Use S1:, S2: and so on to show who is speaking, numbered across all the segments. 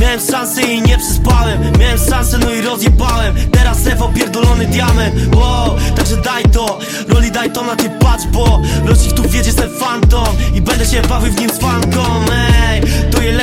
S1: miałem szansę i nie przespałem Miałem szansę, no i rozjebałem. Teraz Ewo pierdolony diament. Wow, także daj to, roli daj to na ty patrz Bo ich tu wiedzie ten fantom. I będę się bawił w nim z fanką Ej, to góra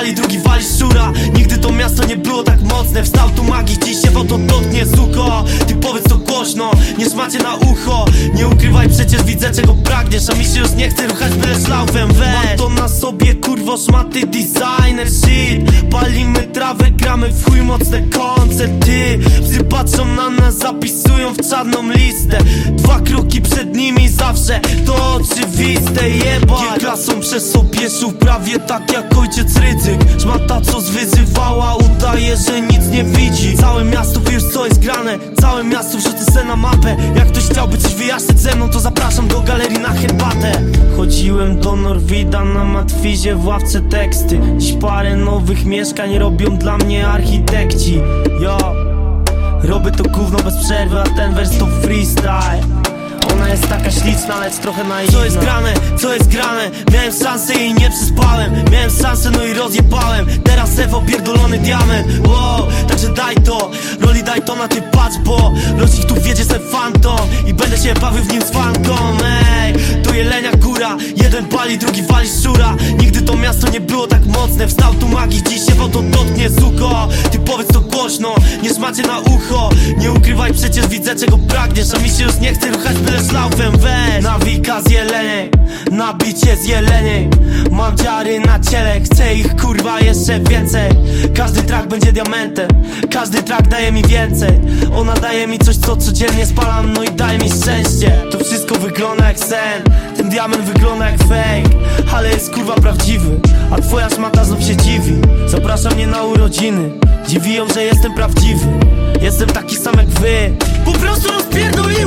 S1: Pali, drugi wali szura Nigdy to miasto nie było tak mocne. Wstał tu magii, dziś się to dotknie suko. Ty powiedz to głośno, nie szmacie na ucho. Nie ukrywaj, przecież widzę czego pragniesz. A mi się już nie chce ruchać byle szlaufem Weź. To na sobie, kurwo szmaty designer shit. Palimy trawę, gramy w chuj mocne koncerty. Psy patrzą na nas, zapisują w czarną listę. Dwa kroki oczywiste jebać klasą przez opieszów prawie tak jak ojciec ryzyk Szmata co zwyzywała, udaje, że nic nie widzi. Całe miasto wie już co jest grane? Całe miasto wrzucę se na mapę. Jak ktoś chciałby coś wyjaśnić ze mną, to zapraszam do galerii na herbatę. Chodziłem do Norwida na Matwizie w ławce teksty. Dziś parę nowych mieszkań robią dla mnie architekci. Yo Robię to gówno bez przerwy, a ten wers to freestyle taka śliczna, lecz trochę Co jest grane, co jest grane? Miałem szansę i nie przespałem Miałem szansę, no i rozjebałem. Teraz Ewo pierdolony diament. Wow, Także daj to, roli daj to na ty patrz Bo ich tu wiedzie ten fantom. I będę się bawił w nim z fanką Ej, to jelenia góra. Jeden pali, drugi wali szura Nigdy to miasto nie było tak mocne. Wstał tu magii, dziś się to dotknie suko. Ty powiedz głośno, nie szmacie na ucho. Nie ukrywaj, przecież widzę czego pragniesz A mi się już nie chce ruchać byle szlaufem weź Nawika z jeleniej, nabicie z jeleniej. Mam dziary na ciele, chcę ich kurwa jeszcze więcej. Każdy track będzie diamentem, każdy track daje mi więcej. Ona daje mi coś co codziennie spalam, no i daje mi szczęście. To wszystko wygląda jak sen, ten diament wygląda jak fake Ale jest kurwa prawdziwy, a twoja szmata znów się dziwi Zaprasza mnie na urodziny, dziwi ją, że jestem prawdziwy. Jestem taki sam jak wy. Po prostu rozpierdoliłem